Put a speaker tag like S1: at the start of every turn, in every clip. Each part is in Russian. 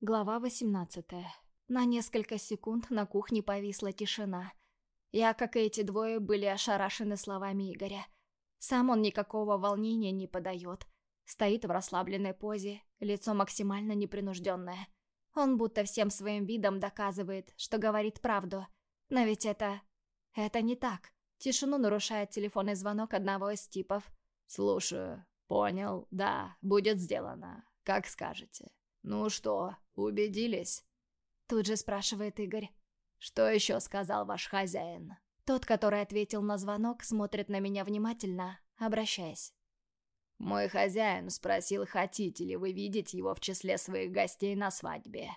S1: Глава 18. На несколько секунд на кухне повисла тишина. Я, как и эти двое, были ошарашены словами Игоря. Сам он никакого волнения не подает. Стоит в расслабленной позе, лицо максимально непринужденное. Он будто всем своим видом доказывает, что говорит правду. Но ведь это... это не так. Тишину нарушает телефонный звонок одного из типов.
S2: «Слушаю. Понял. Да, будет сделано. Как скажете». «Ну что, убедились?»
S1: Тут же спрашивает Игорь.
S2: «Что еще сказал ваш хозяин?»
S1: Тот, который ответил на звонок, смотрит на меня внимательно, обращаясь.
S2: «Мой хозяин спросил, хотите ли вы видеть его в числе своих гостей на свадьбе».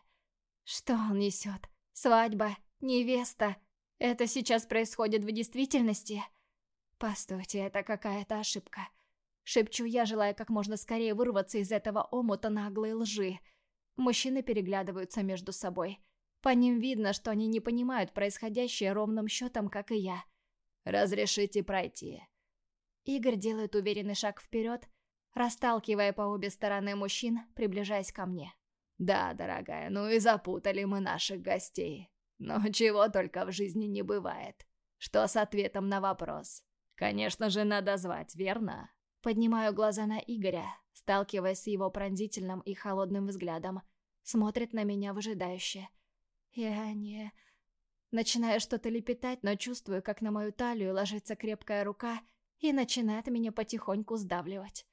S1: «Что он несет? Свадьба? Невеста? Это сейчас происходит в действительности?» «Постойте, это какая-то ошибка». Шепчу я, желая как можно скорее вырваться из этого омута наглой лжи. Мужчины переглядываются между собой. По ним видно, что они не понимают происходящее ровным счетом, как и я.
S2: «Разрешите пройти».
S1: Игорь делает уверенный шаг вперед, расталкивая по обе стороны мужчин, приближаясь ко мне.
S2: «Да, дорогая, ну и запутали мы наших гостей. Но чего только в жизни не бывает. Что с ответом на вопрос? Конечно же, надо звать, верно?»
S1: Поднимаю глаза на Игоря, сталкиваясь с его пронзительным и холодным взглядом. Смотрит на меня выжидающе. Я не... Начинаю что-то лепетать, но чувствую, как на мою талию ложится крепкая рука и начинает меня потихоньку сдавливать.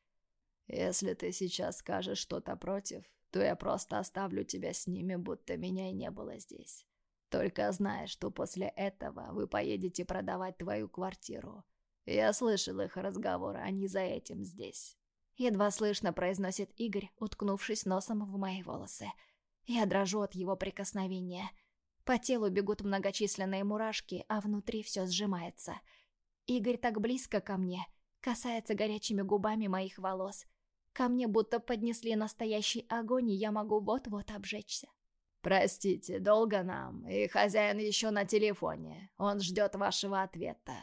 S2: «Если ты сейчас скажешь что-то против, то я просто оставлю тебя с ними, будто меня и не было здесь. Только знай, что после этого вы поедете продавать твою квартиру. Я слышал их разговор, они за этим здесь.
S1: Едва слышно произносит Игорь, уткнувшись носом в мои волосы. Я дрожу от его прикосновения. По телу бегут многочисленные мурашки, а внутри все сжимается. Игорь так близко ко мне, касается горячими губами моих волос. Ко мне будто поднесли настоящий огонь, и я могу вот-вот обжечься.
S2: «Простите, долго нам, и хозяин еще на телефоне. Он ждет вашего ответа.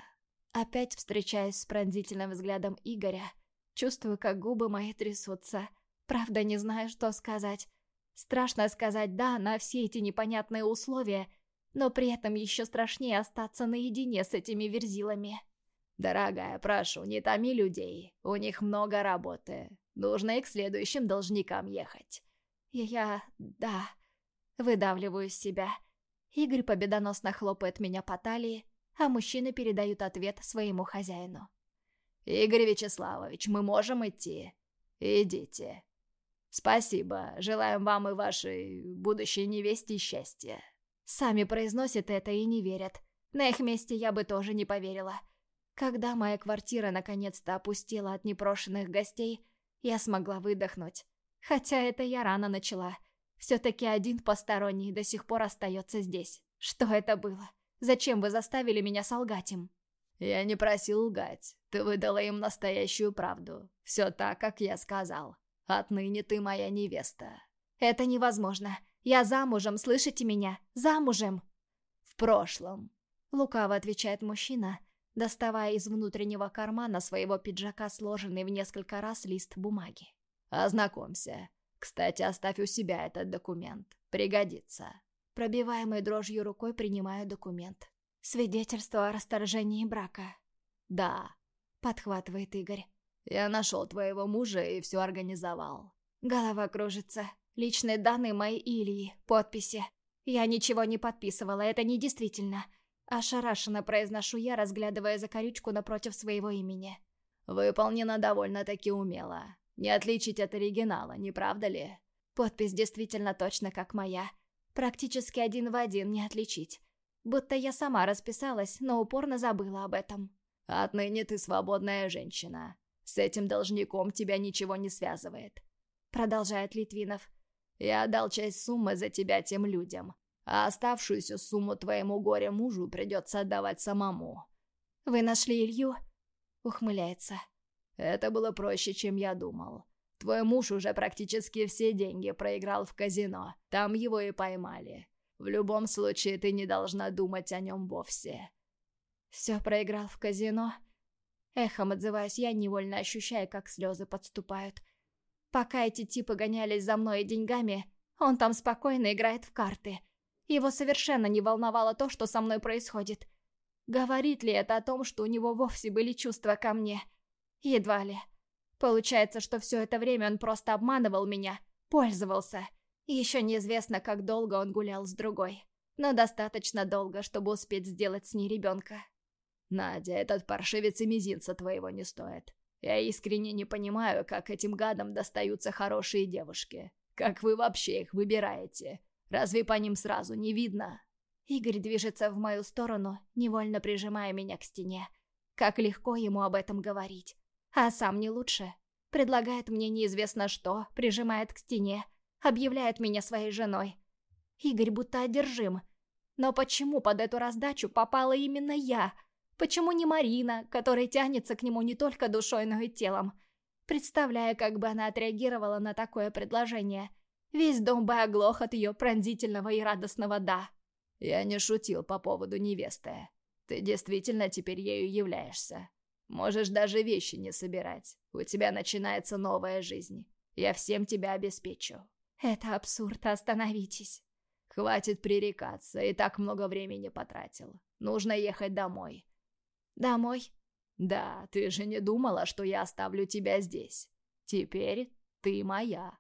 S1: Опять встречаясь с пронзительным взглядом Игоря, чувствую, как губы мои трясутся. Правда, не знаю, что сказать. Страшно сказать «да» на все эти непонятные условия, но при этом еще страшнее остаться наедине с этими верзилами.
S2: «Дорогая, прошу, не томи людей. У них много работы. Нужно и к следующим должникам ехать».
S1: «Я... да...» Выдавливаю из себя. Игорь победоносно хлопает меня по талии, а мужчины передают ответ своему хозяину.
S2: «Игорь Вячеславович, мы можем идти? Идите. Спасибо. Желаем вам и вашей будущей невесте счастья».
S1: Сами произносят это и не верят. На их месте я бы тоже не поверила. Когда моя квартира наконец-то опустела от непрошенных гостей, я смогла выдохнуть. Хотя это я рано начала. Все-таки один посторонний до сих пор остается здесь. Что это было? Зачем вы заставили меня солгать им?»
S2: «Я не просил лгать. Ты выдала им настоящую правду. Все так, как я сказал. Отныне ты моя невеста».
S1: «Это невозможно. Я замужем, слышите меня? Замужем!»
S2: «В прошлом», —
S1: лукаво отвечает мужчина, доставая из внутреннего кармана своего пиджака сложенный в несколько раз лист бумаги.
S2: «Ознакомься. Кстати, оставь у себя этот документ. Пригодится».
S1: Пробиваемой дрожью рукой принимаю документ. Свидетельство о расторжении брака.
S2: «Да», —
S1: подхватывает Игорь.
S2: «Я нашел твоего мужа и все организовал».
S1: Голова кружится. Личные данные мои Ильи, подписи. Я ничего не подписывала, это недействительно. Ошарашенно произношу я, разглядывая закорючку напротив своего имени.
S2: «Выполнено довольно-таки умело. Не отличить от оригинала, не правда ли?»
S1: Подпись действительно точно как моя. Практически один в один не отличить. Будто я сама расписалась, но упорно забыла об этом.
S2: «Отныне ты свободная женщина. С этим должником тебя ничего не связывает», — продолжает Литвинов. «Я отдал часть суммы за тебя тем людям, а оставшуюся сумму твоему горе-мужу придется отдавать самому».
S1: «Вы нашли Илью?» — ухмыляется.
S2: «Это было проще, чем я думал. Твой муж уже практически все деньги проиграл в казино. Там его и поймали. В любом случае, ты не должна думать о нем вовсе».
S1: «Все проиграл в казино?» Эхом отзываюсь я, невольно ощущая, как слезы подступают. Пока эти типы гонялись за мной и деньгами, Он там спокойно играет в карты. Его совершенно не волновало то, что со мной происходит. Говорит ли это о том, что у него вовсе были чувства ко мне? Едва ли. Получается, что все это время он просто обманывал меня, пользовался. Еще неизвестно, как долго он гулял с другой. Но достаточно долго, чтобы успеть сделать с ней ребенка.
S2: «Надя, этот паршивец и мизинца твоего не стоит. Я искренне не понимаю, как этим гадам достаются хорошие девушки. Как вы вообще их выбираете? Разве по ним сразу не видно?»
S1: Игорь движется в мою сторону, невольно прижимая меня к стене. Как легко ему об этом говорить. А сам не лучше. Предлагает мне неизвестно что, прижимает к стене, объявляет меня своей женой. Игорь будто одержим. Но почему под эту раздачу попала именно я? Почему не Марина, которая тянется к нему не только душой, но и телом? Представляя, как бы она отреагировала на такое предложение. Весь дом бы оглох от ее пронзительного и радостного «да».
S2: «Я не шутил по поводу невесты. Ты действительно теперь ею являешься. Можешь даже вещи не собирать. У тебя начинается новая жизнь. Я всем тебя обеспечу».
S1: «Это абсурд, остановитесь».
S2: «Хватит пререкаться, и так много времени потратил. Нужно ехать домой».
S1: «Домой?»
S2: «Да, ты же не думала, что я оставлю тебя здесь. Теперь ты моя».